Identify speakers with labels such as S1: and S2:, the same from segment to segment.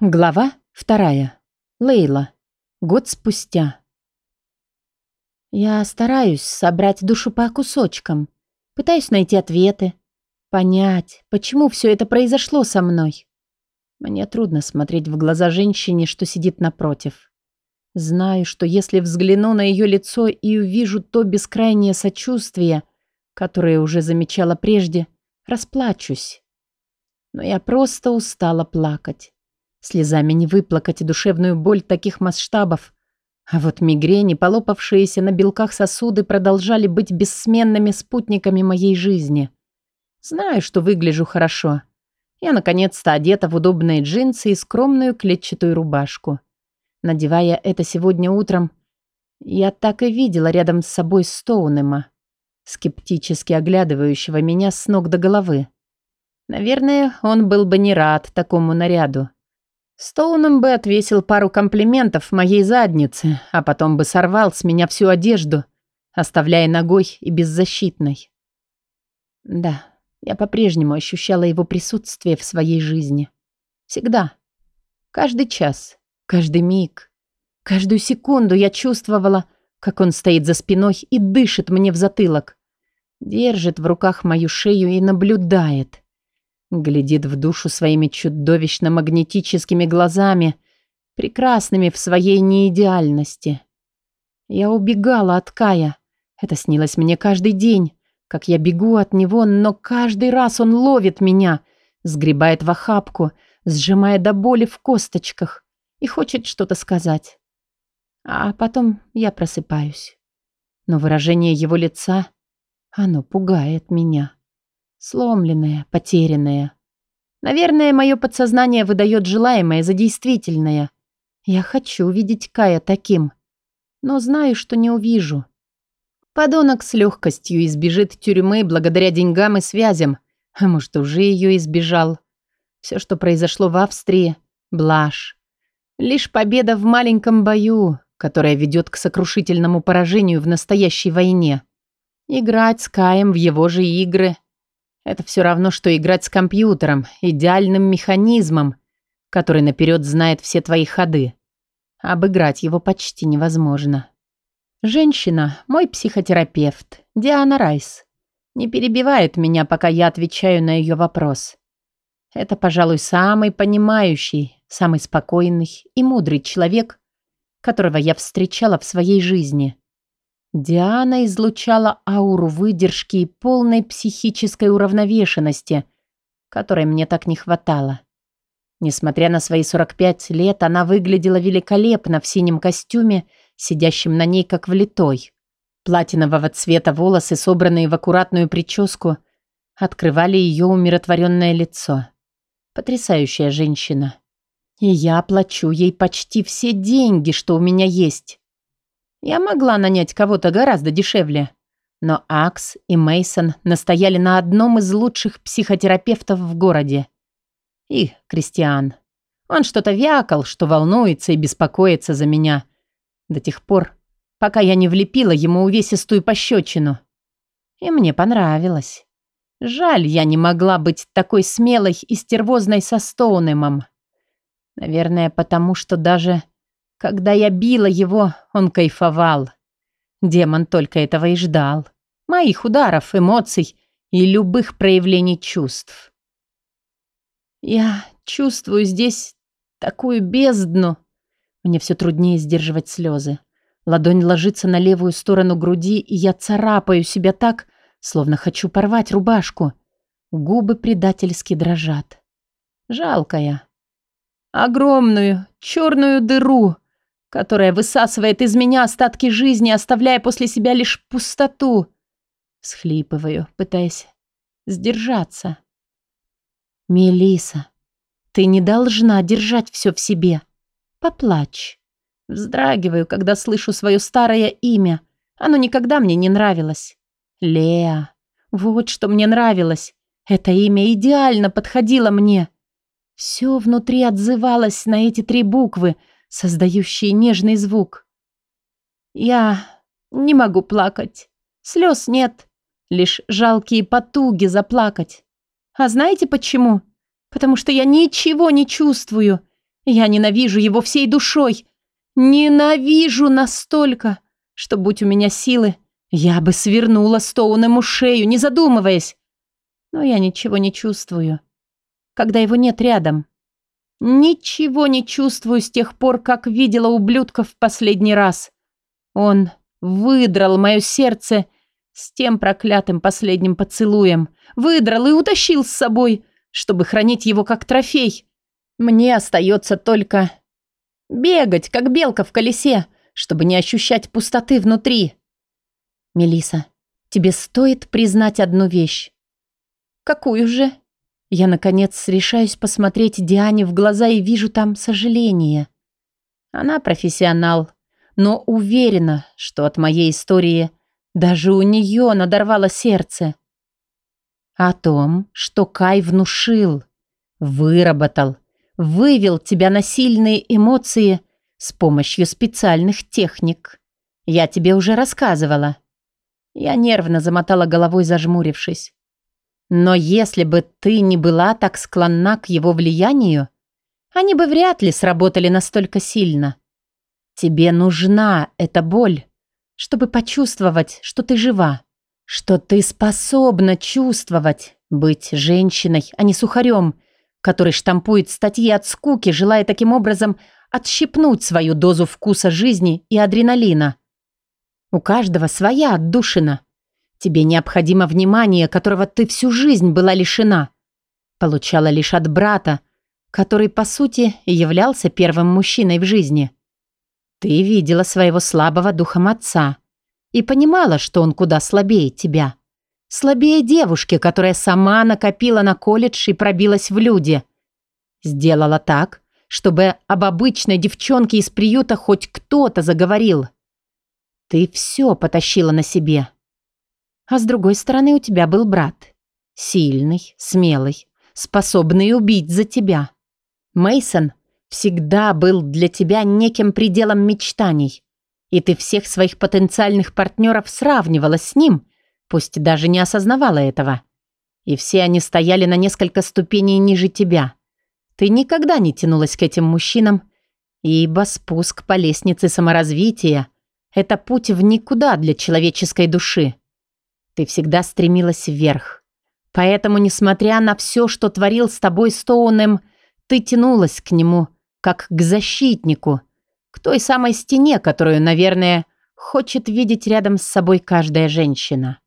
S1: Глава вторая. Лейла. Год спустя. Я стараюсь собрать душу по кусочкам, пытаюсь найти ответы, понять, почему все это произошло со мной. Мне трудно смотреть в глаза женщине, что сидит напротив. Знаю, что если взгляну на ее лицо и увижу то бескрайнее сочувствие, которое уже замечала прежде, расплачусь. Но я просто устала плакать. Слезами не выплакать душевную боль таких масштабов. А вот мигрени, полопавшиеся на белках сосуды, продолжали быть бессменными спутниками моей жизни. Знаю, что выгляжу хорошо. Я, наконец-то, одета в удобные джинсы и скромную клетчатую рубашку. Надевая это сегодня утром, я так и видела рядом с собой Стоунема, скептически оглядывающего меня с ног до головы. Наверное, он был бы не рад такому наряду. Стоуном бы отвесил пару комплиментов моей заднице, а потом бы сорвал с меня всю одежду, оставляя ногой и беззащитной. Да, я по-прежнему ощущала его присутствие в своей жизни. Всегда. Каждый час, каждый миг, каждую секунду я чувствовала, как он стоит за спиной и дышит мне в затылок. Держит в руках мою шею и наблюдает. Глядит в душу своими чудовищно-магнетическими глазами, прекрасными в своей неидеальности. Я убегала от Кая. Это снилось мне каждый день, как я бегу от него, но каждый раз он ловит меня, сгребает в охапку, сжимая до боли в косточках и хочет что-то сказать. А потом я просыпаюсь. Но выражение его лица, оно пугает меня. Сломленная, потерянная. Наверное, мое подсознание выдает желаемое за действительное. Я хочу увидеть Кая таким, но знаю, что не увижу. Подонок с легкостью избежит тюрьмы благодаря деньгам и связям, а может, уже ее избежал. Все, что произошло в Австрии – блажь. Лишь победа в маленьком бою, которая ведет к сокрушительному поражению в настоящей войне. Играть с Каем в его же игры – это все равно, что играть с компьютером, идеальным механизмом, который наперед знает все твои ходы. Обыграть его почти невозможно. Женщина, мой психотерапевт, Диана Райс, не перебивает меня, пока я отвечаю на ее вопрос. Это, пожалуй, самый понимающий, самый спокойный и мудрый человек, которого я встречала в своей жизни. Диана излучала ауру выдержки и полной психической уравновешенности, которой мне так не хватало. Несмотря на свои 45 лет, она выглядела великолепно в синем костюме, сидящем на ней как влитой. Платинового цвета волосы, собранные в аккуратную прическу, открывали ее умиротворенное лицо. Потрясающая женщина. И я плачу ей почти все деньги, что у меня есть. Я могла нанять кого-то гораздо дешевле. Но Акс и Мейсон настояли на одном из лучших психотерапевтов в городе. И Кристиан. Он что-то вякал, что волнуется и беспокоится за меня. До тех пор, пока я не влепила ему увесистую пощечину. И мне понравилось. Жаль, я не могла быть такой смелой и стервозной со Стоунемом. Наверное, потому что даже когда я била его, он кайфовал. Демон только этого и ждал. Моих ударов, эмоций и любых проявлений чувств. Я чувствую здесь такую бездну. Мне все труднее сдерживать слезы. Ладонь ложится на левую сторону груди, и я царапаю себя так, словно хочу порвать рубашку. Губы предательски дрожат. Жалкая. Огромную черную дыру — которая высасывает из меня остатки жизни, оставляя после себя лишь пустоту. Схлипываю, пытаясь сдержаться. Мелиса, ты не должна держать все в себе. Поплачь. Вздрагиваю, когда слышу свое старое имя. Оно никогда мне не нравилось. Леа. Вот что мне нравилось. Это имя идеально подходило мне. Все внутри отзывалось на эти три буквы — создающие нежный звук. Я не могу плакать. Слез нет, лишь жалкие потуги заплакать. А знаете почему? Потому что я ничего не чувствую. Я ненавижу его всей душой. Ненавижу настолько, что, будь у меня силы, я бы свернула Стоунему шею, не задумываясь. Но я ничего не чувствую, когда его нет рядом. Ничего не чувствую с тех пор, как видела ублюдков в последний раз. Он выдрал мое сердце с тем проклятым последним поцелуем. Выдрал и утащил с собой, чтобы хранить его как трофей. Мне остается только бегать, как белка в колесе, чтобы не ощущать пустоты внутри. Мелиса, тебе стоит признать одну вещь. Какую же? Я, наконец, решаюсь посмотреть Диане в глаза и вижу там сожаление. Она профессионал, но уверена, что от моей истории даже у нее надорвало сердце. О том, что Кай внушил, выработал, вывел тебя на сильные эмоции с помощью специальных техник. Я тебе уже рассказывала. Я нервно замотала головой, зажмурившись. Но если бы ты не была так склонна к его влиянию, они бы вряд ли сработали настолько сильно. Тебе нужна эта боль, чтобы почувствовать, что ты жива, что ты способна чувствовать, быть женщиной, а не сухарем, который штампует статьи от скуки, желая таким образом отщипнуть свою дозу вкуса жизни и адреналина. У каждого своя отдушина. Тебе необходимо внимание, которого ты всю жизнь была лишена. Получала лишь от брата, который, по сути, являлся первым мужчиной в жизни. Ты видела своего слабого духом отца и понимала, что он куда слабее тебя. Слабее девушки, которая сама накопила на колледж и пробилась в люди. Сделала так, чтобы об обычной девчонке из приюта хоть кто-то заговорил. Ты все потащила на себе. А с другой стороны у тебя был брат. Сильный, смелый, способный убить за тебя. Мейсон всегда был для тебя неким пределом мечтаний. И ты всех своих потенциальных партнеров сравнивала с ним, пусть даже не осознавала этого. И все они стояли на несколько ступеней ниже тебя. Ты никогда не тянулась к этим мужчинам, ибо спуск по лестнице саморазвития – это путь в никуда для человеческой души. Ты всегда стремилась вверх. Поэтому, несмотря на все, что творил с тобой Стоуnem, ты тянулась к нему, как к защитнику, к той самой стене, которую, наверное, хочет видеть рядом с собой каждая женщина.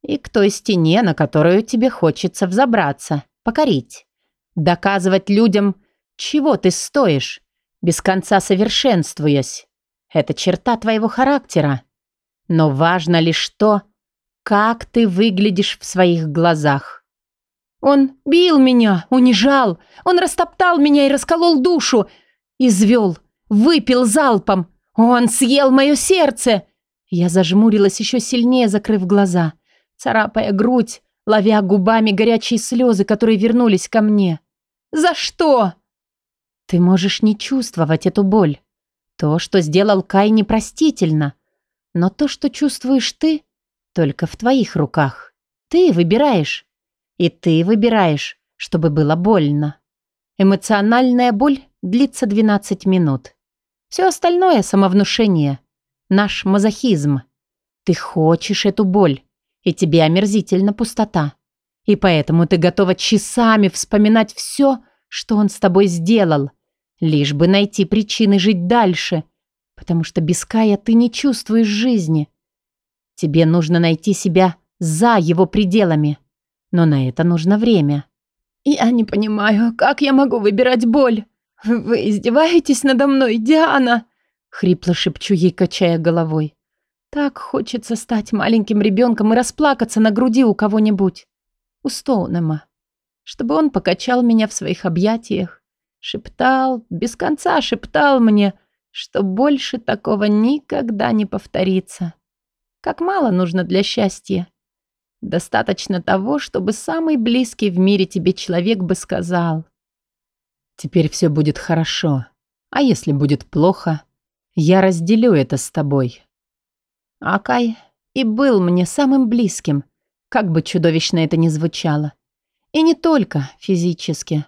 S1: И к той стене, на которую тебе хочется взобраться, покорить. Доказывать людям, чего ты стоишь, без конца совершенствуясь. Это черта твоего характера. Но важно лишь то, как ты выглядишь в своих глазах. Он бил меня, унижал, он растоптал меня и расколол душу, извел, выпил залпом. Он съел мое сердце. Я зажмурилась еще сильнее, закрыв глаза, царапая грудь, ловя губами горячие слезы, которые вернулись ко мне. «За что?» Ты можешь не чувствовать эту боль. То, что сделал Кай, непростительно. Но то, что чувствуешь ты, только в твоих руках. Ты выбираешь. И ты выбираешь, чтобы было больно. Эмоциональная боль длится 12 минут. Все остальное – самовнушение. Наш мазохизм. Ты хочешь эту боль, и тебе омерзительна пустота. И поэтому ты готова часами вспоминать все, что он с тобой сделал, лишь бы найти причины жить дальше, потому что без Кая ты не чувствуешь жизни. Тебе нужно найти себя за его пределами. Но на это нужно время. Я не понимаю, как я могу выбирать боль? Вы издеваетесь надо мной, Диана? Хрипло шепчу ей, качая головой. Так хочется стать маленьким ребенком и расплакаться на груди у кого-нибудь. У Стоунема. Чтобы он покачал меня в своих объятиях. Шептал, без конца шептал мне, что больше такого никогда не повторится. Как мало нужно для счастья. Достаточно того, чтобы самый близкий в мире тебе человек бы сказал. Теперь все будет хорошо. А если будет плохо, я разделю это с тобой. Акай и был мне самым близким, как бы чудовищно это ни звучало. И не только физически.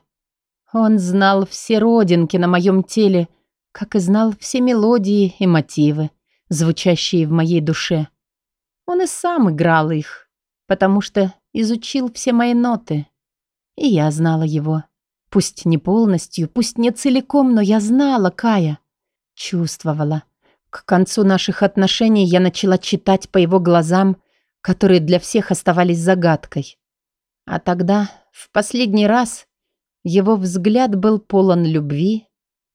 S1: Он знал все родинки на моем теле, как и знал все мелодии и мотивы, звучащие в моей душе. Он и сам играл их, потому что изучил все мои ноты. И я знала его. Пусть не полностью, пусть не целиком, но я знала Кая. Чувствовала. К концу наших отношений я начала читать по его глазам, которые для всех оставались загадкой. А тогда, в последний раз, его взгляд был полон любви,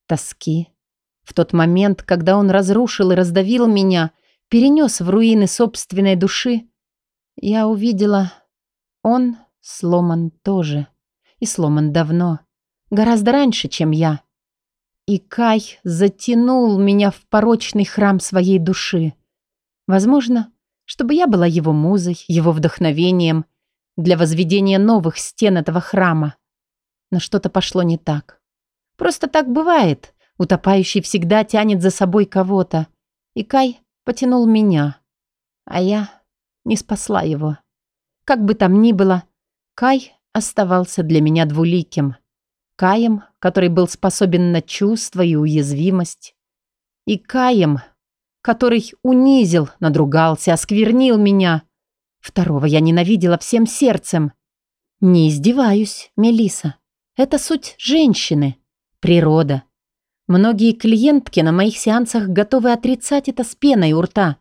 S1: тоски. В тот момент, когда он разрушил и раздавил меня, перенес в руины собственной души, я увидела, он сломан тоже. И сломан давно, гораздо раньше, чем я. И Кай затянул меня в порочный храм своей души. Возможно, чтобы я была его музой, его вдохновением для возведения новых стен этого храма. Но что-то пошло не так. Просто так бывает. Утопающий всегда тянет за собой кого-то. И Кай потянул меня. А я не спасла его. Как бы там ни было, Кай оставался для меня двуликим. Каем, который был способен на чувства и уязвимость. И Каем, который унизил, надругался, осквернил меня. Второго я ненавидела всем сердцем. Не издеваюсь, Мелиса. Это суть женщины, природа. Многие клиентки на моих сеансах готовы отрицать это с пеной у рта,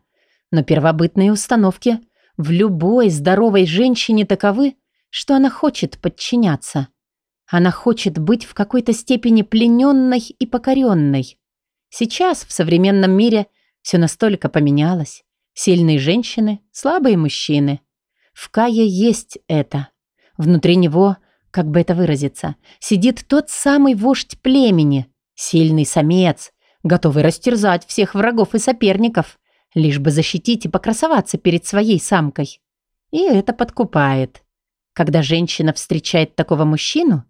S1: но первобытные установки в любой здоровой женщине таковы, что она хочет подчиняться. Она хочет быть в какой-то степени плененной и покоренной. Сейчас в современном мире все настолько поменялось. Сильные женщины, слабые мужчины. В Кае есть это. Внутри него – как бы это выразиться, сидит тот самый вождь племени, сильный самец, готовый растерзать всех врагов и соперников, лишь бы защитить и покрасоваться перед своей самкой. И это подкупает. Когда женщина встречает такого мужчину,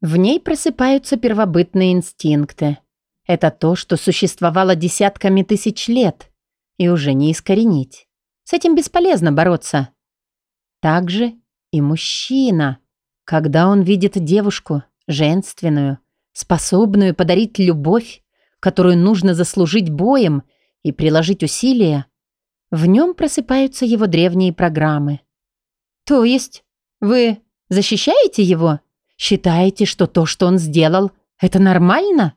S1: в ней просыпаются первобытные инстинкты. Это то, что существовало десятками тысяч лет, и уже не искоренить. С этим бесполезно бороться. Так же и мужчина. Когда он видит девушку, женственную, способную подарить любовь, которую нужно заслужить боем и приложить усилия, в нем просыпаются его древние программы. То есть вы защищаете его? Считаете, что то, что он сделал, это нормально?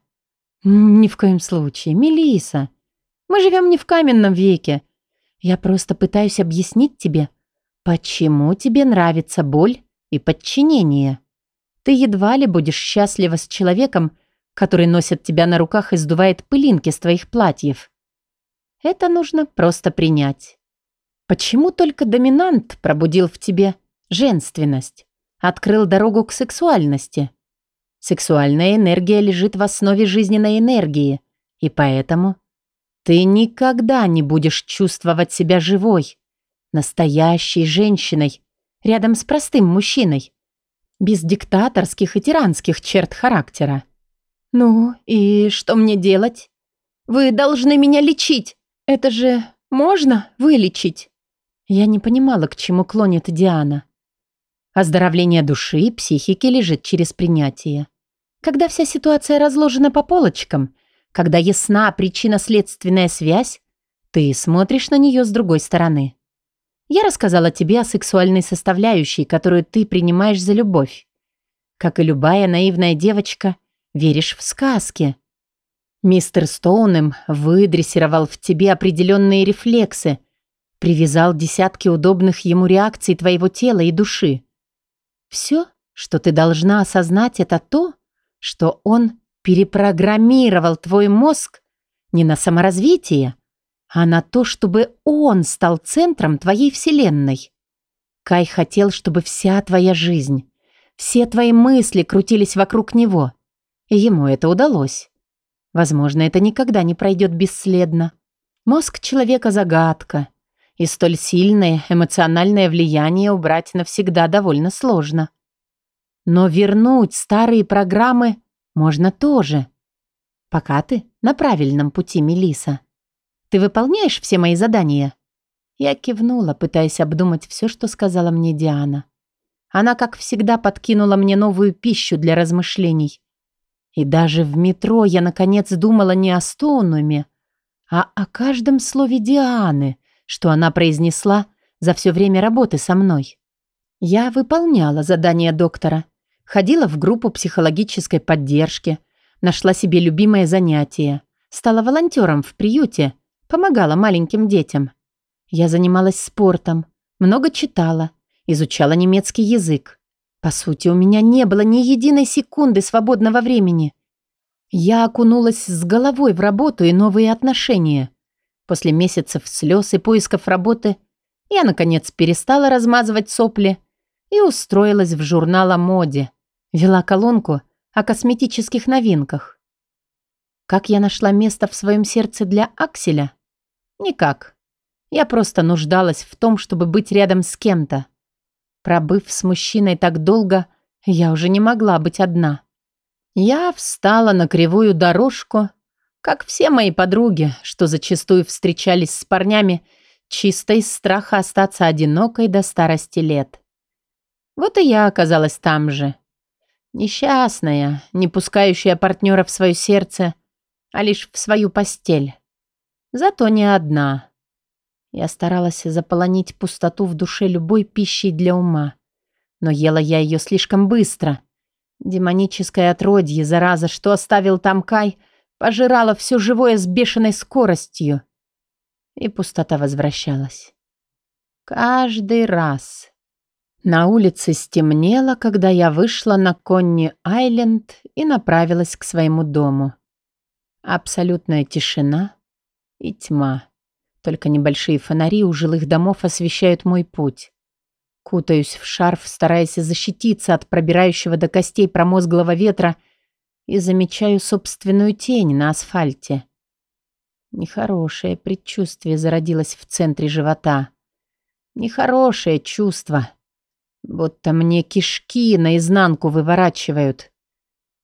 S1: Ни в коем случае, Мелиса. Мы живем не в каменном веке. Я просто пытаюсь объяснить тебе, почему тебе нравится боль и подчинение. Ты едва ли будешь счастлива с человеком, который носит тебя на руках и сдувает пылинки с твоих платьев. Это нужно просто принять. Почему только доминант пробудил в тебе женственность, открыл дорогу к сексуальности? Сексуальная энергия лежит в основе жизненной энергии, и поэтому ты никогда не будешь чувствовать себя живой, настоящей женщиной, рядом с простым мужчиной, без диктаторских и тиранских черт характера. «Ну, и что мне делать? Вы должны меня лечить. Это же можно вылечить?» Я не понимала, к чему клонит Диана. Оздоровление души и психики лежит через принятие. Когда вся ситуация разложена по полочкам, когда ясна причинно-следственная связь, ты смотришь на нее с другой стороны. Я рассказала тебе о сексуальной составляющей, которую ты принимаешь за любовь. Как и любая наивная девочка, веришь в сказки. Мистер Стоунем выдрессировал в тебе определенные рефлексы, привязал десятки удобных ему реакций твоего тела и души. Все, что ты должна осознать, это то, что он перепрограммировал твой мозг не на саморазвитие, а на то, чтобы он стал центром твоей вселенной. Кай хотел, чтобы вся твоя жизнь, все твои мысли крутились вокруг него. И ему это удалось. Возможно, это никогда не пройдет бесследно. Мозг человека – загадка. И столь сильное эмоциональное влияние убрать навсегда довольно сложно. Но вернуть старые программы можно тоже. Пока ты на правильном пути, Мелиса. Ты выполняешь все мои задания?» Я кивнула, пытаясь обдумать все, что сказала мне Диана. Она, как всегда, подкинула мне новую пищу для размышлений. И даже в метро я, наконец, думала не о Стоунуме, а о каждом слове Дианы, что она произнесла за все время работы со мной. Я выполняла задания доктора, ходила в группу психологической поддержки, нашла себе любимое занятие, стала волонтером в приюте, помогала маленьким детям. Я занималась спортом, много читала, изучала немецкий язык. По сути, у меня не было ни единой секунды свободного времени. Я окунулась с головой в работу и новые отношения. После месяцев слез и поисков работы я, наконец, перестала размазывать сопли и устроилась в журнал о моде. Вела колонку о косметических новинках. Как я нашла место в своем сердце для Акселя? Никак. Я просто нуждалась в том, чтобы быть рядом с кем-то. Пробыв с мужчиной так долго, я уже не могла быть одна. Я встала на кривую дорожку, как все мои подруги, что зачастую встречались с парнями, чисто из страха остаться одинокой до старости лет. Вот и я оказалась там же. Несчастная, не пускающая партнера в свое сердце, а лишь в свою постель. Зато не одна. Я старалась заполонить пустоту в душе любой пищей для ума. Но ела я ее слишком быстро. Демоническое отродье, зараза, что оставил там Кай, пожирала все живое с бешеной скоростью. И пустота возвращалась. Каждый раз. На улице стемнело, когда я вышла на Конни-Айленд и направилась к своему дому. Абсолютная тишина и тьма. Только небольшие фонари у жилых домов освещают мой путь. Кутаюсь в шарф, стараясь защититься от пробирающего до костей промозглого ветра и замечаю собственную тень на асфальте. Нехорошее предчувствие зародилось в центре живота. Нехорошее чувство, будто мне кишки наизнанку выворачивают.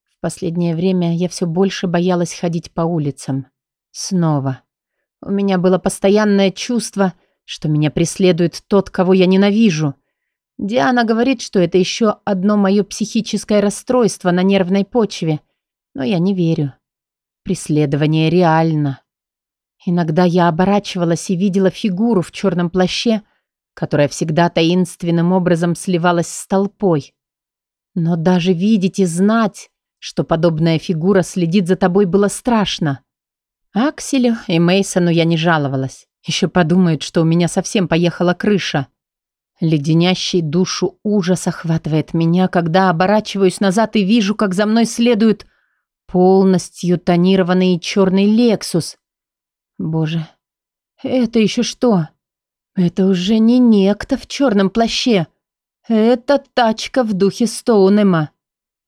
S1: В последнее время я все больше боялась ходить по улицам. Снова. У меня было постоянное чувство, что меня преследует тот, кого я ненавижу. Диана говорит, что это еще одно мое психическое расстройство на нервной почве, но я не верю. Преследование реально. Иногда я оборачивалась и видела фигуру в черном плаще, которая всегда таинственным образом сливалась с толпой. Но даже видеть и знать, что подобная фигура следит за тобой, было страшно. Акселю и Мейсону я не жаловалась. Еще подумают, что у меня совсем поехала крыша. Леденящий душу ужас охватывает меня, когда оборачиваюсь назад и вижу, как за мной следует полностью тонированный черный «Лексус». Боже, это еще что? Это уже не некто в черном плаще. Это тачка в духе Стоунема.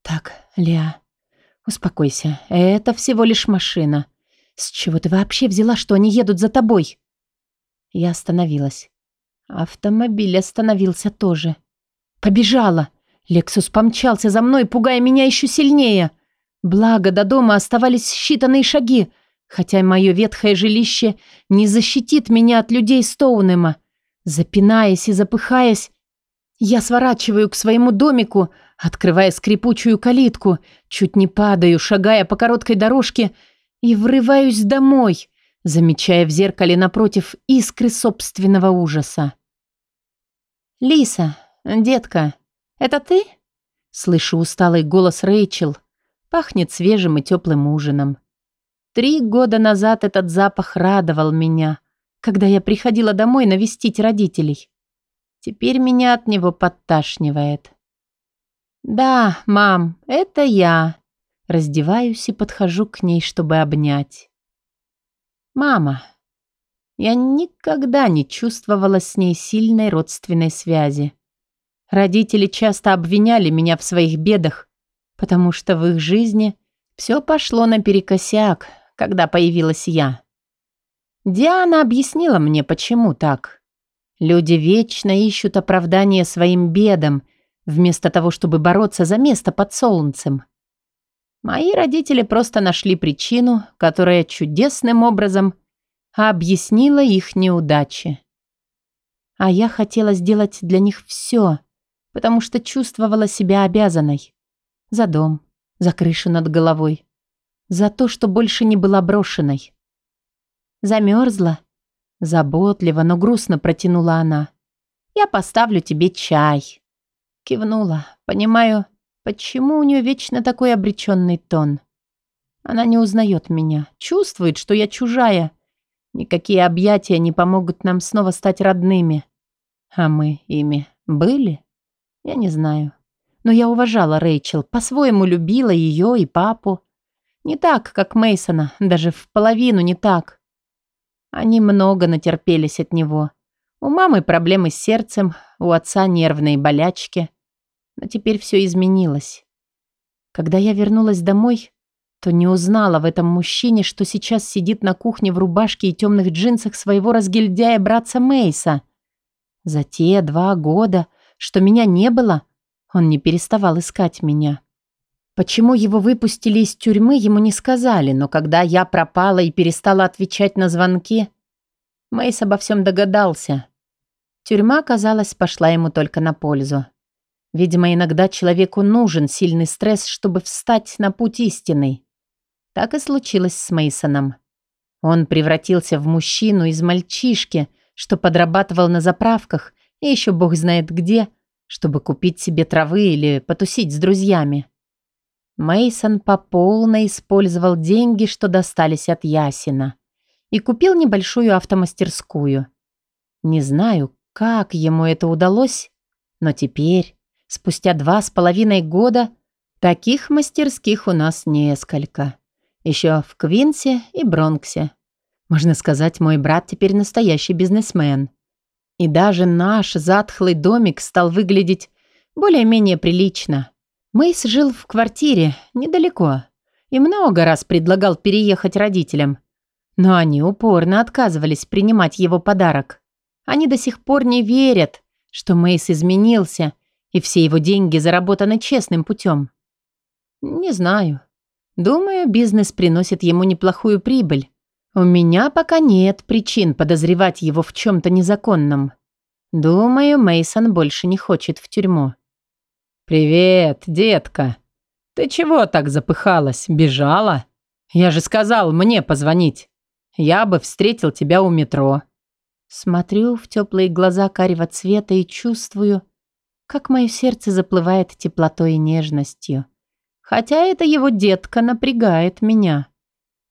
S1: Так, Леа, успокойся. Это всего лишь машина. С чего ты вообще взяла, что они едут за тобой? Я остановилась. Автомобиль остановился тоже. Побежала. Лексус помчался за мной, пугая меня еще сильнее. Благо, до дома оставались считанные шаги, хотя мое ветхое жилище не защитит меня от людей Стоунема. Запинаясь и запыхаясь, я сворачиваю к своему домику, открывая скрипучую калитку, чуть не падаю, шагая по короткой дорожке и врываюсь домой, замечая в зеркале напротив искры собственного ужаса. «Лиса, детка, это ты?» Слышу усталый голос Рэйчел. Пахнет свежим и теплым ужином. Три года назад этот запах радовал меня, когда я приходила домой навестить родителей. Теперь меня от него подташнивает. «Да, мам, это я». Раздеваюсь и подхожу к ней, чтобы обнять. «Мама, я никогда не чувствовала с ней сильной родственной связи. Родители часто обвиняли меня в своих бедах, потому что в их жизни все пошло наперекосяк, когда появилась я. Диана объяснила мне, почему так. Люди вечно ищут оправдание своим бедам, вместо того, чтобы бороться за место под солнцем. Мои родители просто нашли причину, которая чудесным образом объяснила их неудачи. А я хотела сделать для них все, потому что чувствовала себя обязанной. За дом, За крышу над головой. За то, что больше не была брошенной. Замерзла. Заботливо, но грустно протянула она. «Я поставлю тебе чай». Кивнула. Понимаю, почему у нее вечно такой обреченный тон. Она не узнает меня, чувствует, что я чужая. Никакие объятия не помогут нам снова стать родными. А мы ими были? Я не знаю. Но я уважала Рэйчел, по-своему любила ее и папу. Не так, как Мейсона, даже в половину не так. Они много натерпелись от него. У мамы проблемы с сердцем, у отца нервные болячки. Но теперь все изменилось. Когда я вернулась домой, то не узнала в этом мужчине, что сейчас сидит на кухне в рубашке и темных джинсах своего разгильдяя братца Мейса. За те два года, что меня не было, он не переставал искать меня. Почему его выпустили из тюрьмы, ему не сказали, но когда я пропала и перестала отвечать на звонки, Мейс обо всем догадался. Тюрьма, казалось, пошла ему только на пользу. Видимо, иногда человеку нужен сильный стресс, чтобы встать на путь истинный. Так и случилось с Мейсоном. Он превратился в мужчину из мальчишки, что подрабатывал на заправках и еще бог знает где, чтобы купить себе травы или потусить с друзьями. Мейсон по полной использовал деньги, что достались от Ясина, и купил небольшую автомастерскую. Не знаю, как ему это удалось, но теперь, спустя два с половиной года, таких мастерских у нас несколько. Еще в Квинсе и Бронксе. Можно сказать, мой брат теперь настоящий бизнесмен. И даже наш затхлый домик стал выглядеть более-менее прилично. Мейс жил в квартире недалеко и много раз предлагал переехать родителям. Но они упорно отказывались принимать его подарок. Они до сих пор не верят, что Мейс изменился, и все его деньги заработаны честным путем. Не знаю. Думаю, бизнес приносит ему неплохую прибыль. У меня пока нет причин подозревать его в чем-то незаконном. Думаю, Мейсон больше не хочет в тюрьму. «Привет, детка. Ты чего так запыхалась? Бежала? Я же сказал мне позвонить. Я бы встретил тебя у метро». Смотрю в теплые глаза карего цвета и чувствую, как мое сердце заплывает теплотой и нежностью. Хотя это его детка напрягает меня.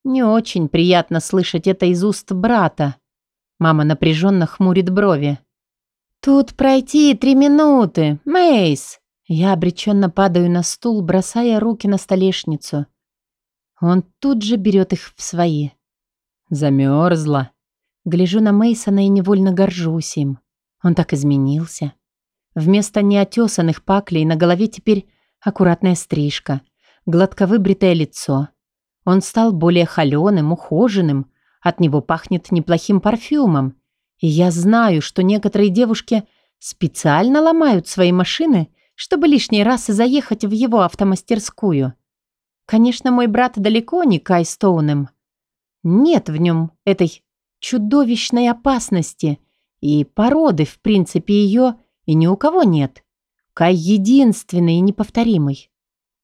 S1: Не очень приятно слышать это из уст брата. Мама напряженно хмурит брови. «Тут пройти три минуты, Мейс!» Я обреченно падаю на стул, бросая руки на столешницу. Он тут же берет их в свои. Замерзла. Гляжу на Мейсона и невольно горжусь им. Он так изменился. Вместо неотесанных паклей на голове теперь аккуратная стрижка, гладко выбритое лицо. Он стал более холеным, ухоженным, от него пахнет неплохим парфюмом. И я знаю, что некоторые девушки специально ломают свои машины, чтобы лишний раз заехать в его автомастерскую. Конечно, мой брат далеко не Кай Стоуnem. Нет в нем этой чудовищной опасности, и породы, в принципе, ее и ни у кого нет. Кай единственный и неповторимый.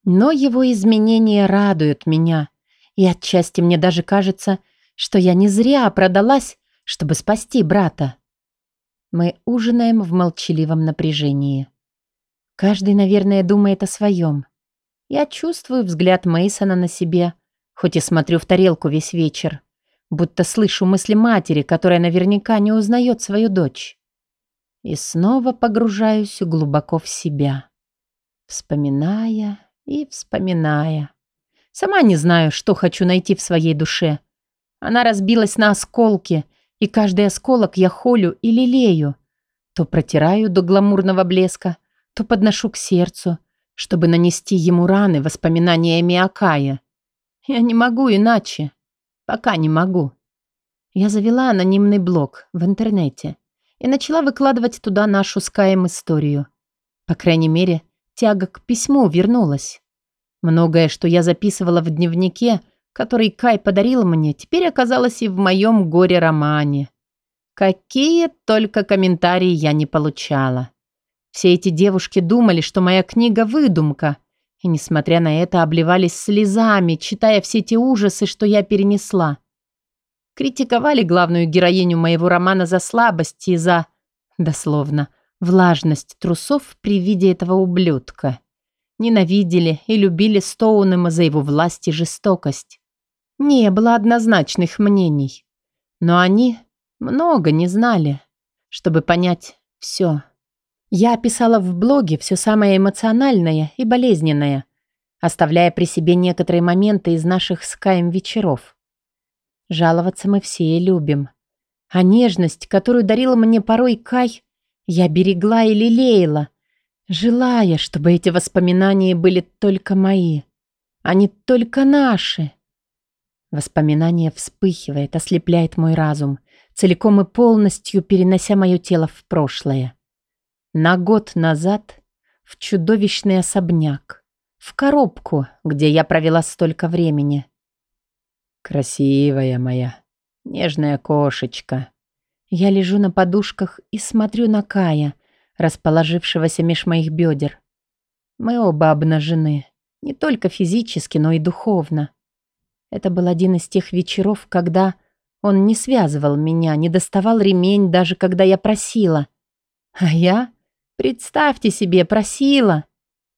S1: Но его изменения радуют меня, и отчасти мне даже кажется, что я не зря продалась, чтобы спасти брата. Мы ужинаем в молчаливом напряжении. Каждый, наверное, думает о своем. Я чувствую взгляд Мейсона на себе, хоть и смотрю в тарелку весь вечер, будто слышу мысли матери, которая наверняка не узнает свою дочь. И снова погружаюсь глубоко в себя, вспоминая и вспоминая. Сама не знаю, что хочу найти в своей душе. Она разбилась на осколки, и каждый осколок я холю и лелею. То протираю до гламурного блеска, то подношу к сердцу, чтобы нанести ему раны воспоминаниями о Кае. Я не могу иначе. Пока не могу. Я завела анонимный блог в интернете и начала выкладывать туда нашу с Каем историю. По крайней мере, тяга к письму вернулась. Многое, что я записывала в дневнике, который Кай подарил мне, теперь оказалось и в моем горе-романе. Какие только комментарии я не получала. Все эти девушки думали, что моя книга – выдумка, И, несмотря на это, обливались слезами, читая все те ужасы, что я перенесла. Критиковали главную героиню моего романа за слабость и за, дословно, влажность трусов при виде этого ублюдка. Ненавидели и любили Стоунема за его власть и жестокость. Не было однозначных мнений. Но они много не знали, чтобы понять все. Я описала в блоге все самое эмоциональное и болезненное, оставляя при себе некоторые моменты из наших с Каем вечеров. Жаловаться мы все любим. А нежность, которую дарила мне порой Кай, я берегла и лелеяла, желая, чтобы эти воспоминания были только мои, а не только наши. Воспоминание вспыхивает, ослепляет мой разум, целиком и полностью перенося мое тело в прошлое. На год назад в чудовищный особняк, в коробку, где я провела столько времени. Красивая моя, нежная кошечка. Я лежу на подушках и смотрю на Кая, расположившегося меж моих бедер. Мы оба обнажены, не только физически, но и духовно. Это был один из тех вечеров, когда он не связывал меня, не доставал ремень, даже когда я просила. А я, представьте себе, просила.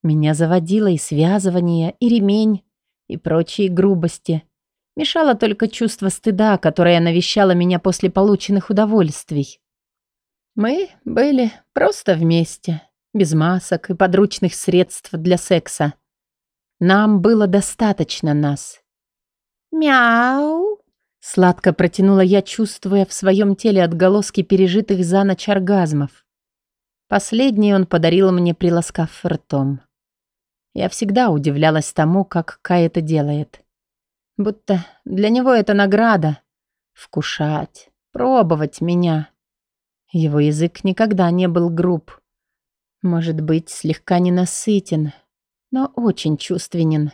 S1: Меня заводило и связывание, и ремень, и прочие грубости. Мешало только чувство стыда, которое навещало меня после полученных удовольствий. Мы были просто вместе, без масок и подручных средств для секса. Нам было достаточно нас. «Мяу!» Сладко протянула я, чувствуя в своем теле отголоски пережитых за ночь оргазмов. Последний он подарил мне, приласкав ртом. Я всегда удивлялась тому, как Кай это делает. Будто для него это награда — вкушать, пробовать меня. Его язык никогда не был груб. Может быть, слегка ненасытен, но очень чувственен.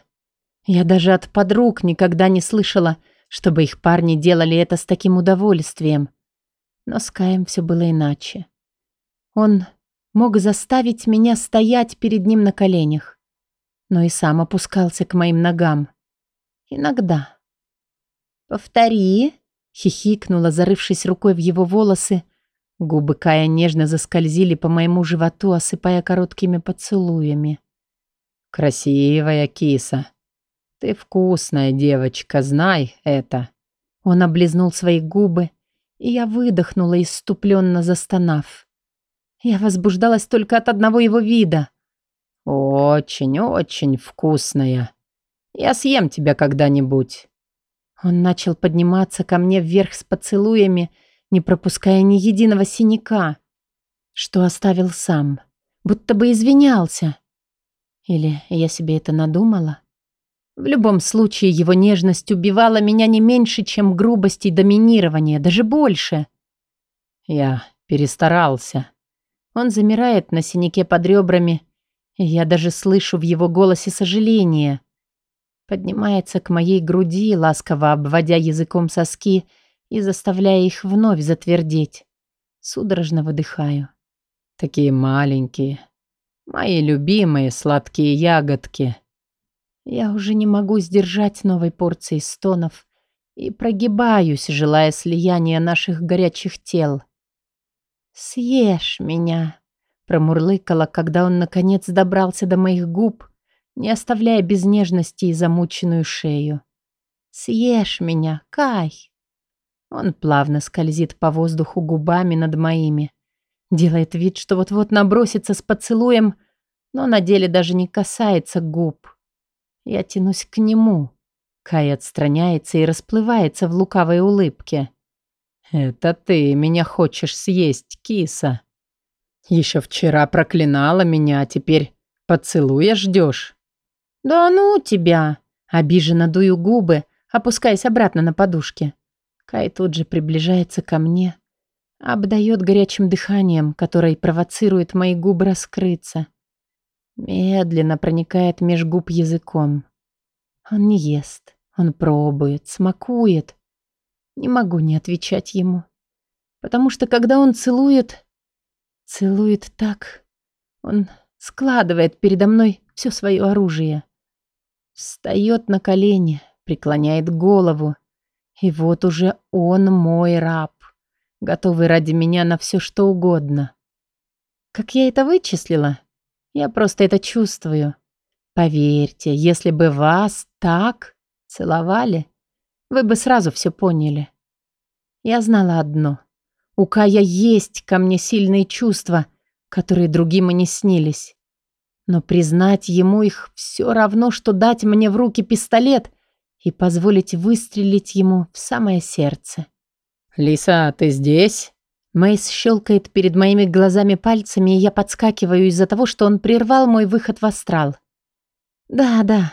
S1: Я даже от подруг никогда не слышала, чтобы их парни делали это с таким удовольствием. Но с Каем все было иначе. Он мог заставить меня стоять перед ним на коленях, но и сам опускался к моим ногам. Иногда. «Повтори», — хихикнула, зарывшись рукой в его волосы. Губы Кая нежно заскользили по моему животу, осыпая короткими поцелуями. «Красивая киса. Ты вкусная девочка, знай это». Он облизнул свои губы, и я выдохнула, иступленно застонав. Я возбуждалась только от одного его вида. «Очень-очень вкусная», я съем тебя когда-нибудь». Он начал подниматься ко мне вверх с поцелуями, не пропуская ни единого синяка, что оставил сам, будто бы извинялся. Или я себе это надумала? В любом случае, его нежность убивала меня не меньше, чем грубость и доминирование, даже больше. Я перестарался. Он замирает на синяке под ребрами, и я даже слышу в его голосе сожаление. Поднимается к моей груди, ласково обводя языком соски и заставляя их вновь затвердеть. Судорожно выдыхаю. Такие маленькие. Мои любимые сладкие ягодки. Я уже не могу сдержать новой порции стонов и прогибаюсь, желая слияния наших горячих тел. «Съешь меня», — промурлыкала, когда он наконец добрался до моих губ не оставляя без нежности и замученную шею. «Съешь меня, Кай!» Он плавно скользит по воздуху губами над моими, делает вид, что вот-вот набросится с поцелуем, но на деле даже не касается губ. Я тянусь к нему. Кай отстраняется и расплывается в лукавой улыбке. «Это ты меня хочешь съесть, киса. Еще вчера проклинала меня, а теперь поцелуя ждешь?» «Да ну тебя!» Обиженно дую губы, опускаясь обратно на подушке. Кай тут же приближается ко мне, обдает горячим дыханием, которое провоцирует мои губы раскрыться. Медленно проникает меж губ языком. Он не ест, он пробует, смакует. Не могу не отвечать ему. Потому что когда он целует, целует так, он складывает передо мной все свое оружие. Встает на колени, преклоняет голову. И вот уже он мой раб, готовый ради меня на все что угодно. Как я это вычислила? Я просто это чувствую. Поверьте, если бы вас так целовали, вы бы сразу все поняли. Я знала одно. У Кая есть ко мне сильные чувства, которые другим и не снились. Но признать ему их все равно, что дать мне в руки пистолет и позволить выстрелить ему в самое сердце.
S2: «Лиса, ты здесь?»
S1: Мейс щелкает перед моими глазами пальцами, и я подскакиваю из-за того, что он прервал мой выход в астрал. «Да, да,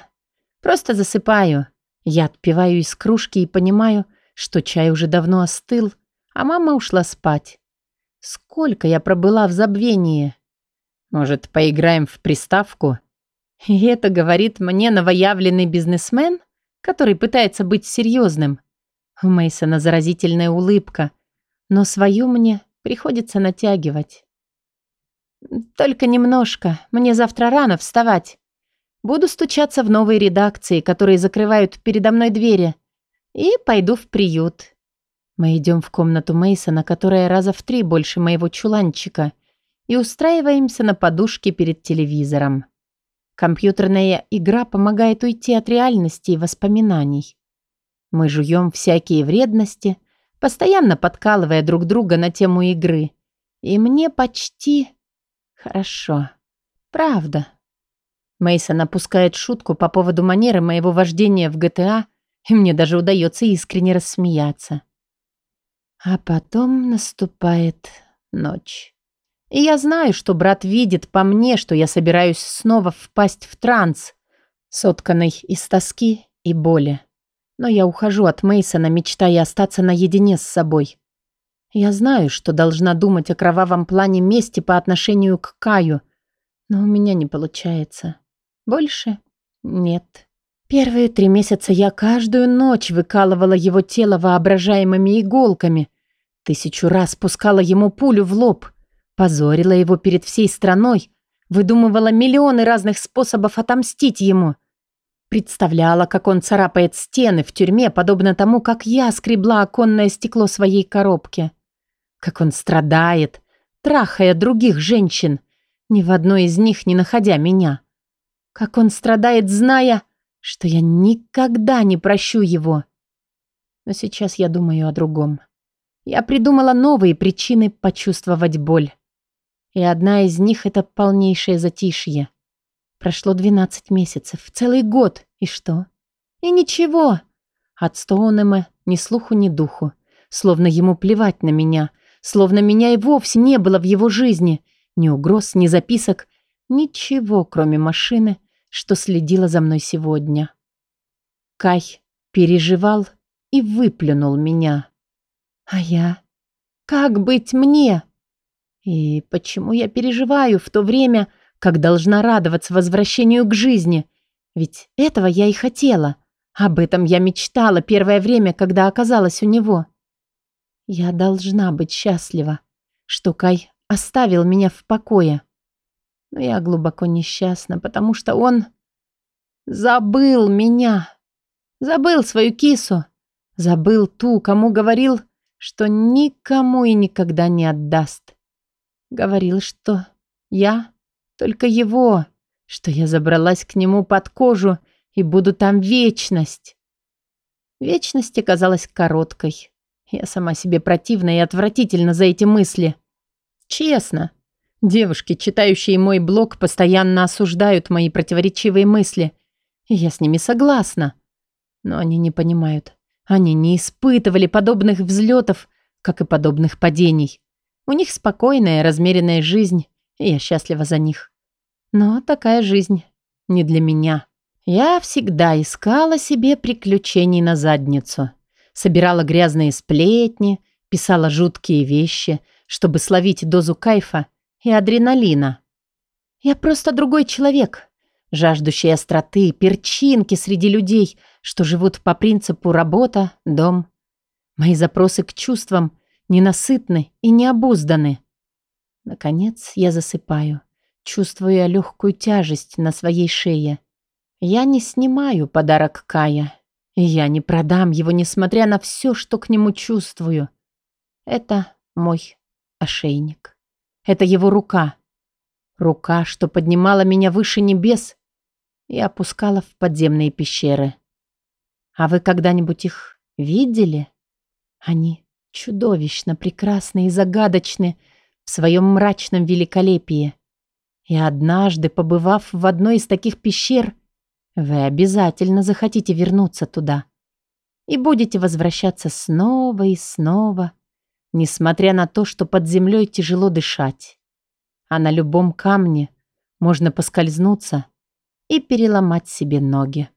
S1: просто засыпаю». Я отпиваю из кружки и понимаю, что чай уже давно остыл, а мама ушла спать. Сколько я пробыла в забвении?
S2: Может, поиграем в приставку?
S1: И это говорит мне новоявленный бизнесмен, который пытается быть серьезным. У Мейсона заразительная улыбка, но свою мне приходится натягивать. Только немножко, мне завтра рано вставать. Буду стучаться в новые редакции, которые закрывают передо мной двери, и пойду в приют. Мы идем в комнату Мейсона, которая раза в три больше моего чуланчика, и устраиваемся на подушке перед телевизором. Компьютерная игра помогает уйти от реальности и воспоминаний. Мы жуем всякие вредности, постоянно подкалывая друг друга на тему игры. И мне почти хорошо. Правда. Мейсон опускает шутку по поводу манеры моего вождения в GTA, и мне даже удается искренне рассмеяться. А потом наступает ночь. И я знаю, что брат видит по мне, что я собираюсь снова впасть в транс, сотканный из тоски и боли. Но я ухожу от Мейсона, мечтая остаться наедине с собой. Я знаю, что должна думать о кровавом плане мести по отношению к Каю, но у меня не получается. Больше нет. Первые три месяца я каждую ночь выкалывала его тело воображаемыми иголками, Тысячу раз пускала ему пулю в лоб, позорила его перед всей страной, выдумывала миллионы разных способов отомстить ему. Представляла, как он царапает стены в тюрьме, подобно тому, как я скребла оконное стекло своей коробки. Как он страдает, трахая других женщин, ни в одной из них не находя меня. Как он страдает, зная, что я никогда не прощу его. Но сейчас я думаю о другом. Я придумала новые причины почувствовать боль. И одна из них — это полнейшее затишье. Прошло 12 месяцев, целый год, и что? И ничего. От Стоунема ни слуху, ни духу. Словно ему плевать на меня, словно меня и вовсе не было в его жизни. Ни угроз, ни записок, ничего, кроме машины, что следила за мной сегодня. Кай переживал и выплюнул меня. А я? Как быть мне? И почему я переживаю в то время, как должна радоваться возвращению к жизни? Ведь этого я и хотела. Об этом я мечтала первое время, когда оказалась у него. Я должна быть счастлива, что Кай оставил меня в покое. Но я глубоко несчастна, потому что он забыл меня. Забыл свою кису. Забыл ту, кому говорил что никому и никогда не отдаст. Говорил, что я только его, что я забралась к нему под кожу и буду там вечность. Вечность оказалась короткой. Я сама себе противна и отвратительна за эти мысли. Честно. Девушки, читающие мой блог, постоянно осуждают мои противоречивые мысли. И я с ними согласна. Но они не понимают. Они не испытывали подобных взлетов, как и подобных падений. У них спокойная, размеренная жизнь, и я счастлива за них. Но такая жизнь не для меня. Я всегда искала себе приключений на задницу. Собирала грязные сплетни, писала жуткие вещи, чтобы словить дозу кайфа и адреналина. Я просто другой человек, жаждущий остроты, перчинки среди людей – что живут по принципу работа, дом. Мои запросы к чувствам ненасытны и необузданы. Наконец я засыпаю. чувствуя легкую тяжесть на своей шее. Я не снимаю подарок Кая. Я не продам его, несмотря на все, что к нему чувствую. Это мой ошейник. Это его рука. Рука, что поднимала меня выше небес и опускала в подземные пещеры. А вы когда-нибудь их видели? Они чудовищно прекрасны и загадочны в своем мрачном великолепии. И однажды, побывав в одной из таких пещер, вы обязательно захотите вернуться туда и будете возвращаться снова и снова, несмотря на то, что под землей тяжело дышать. А на любом камне можно поскользнуться и переломать себе ноги.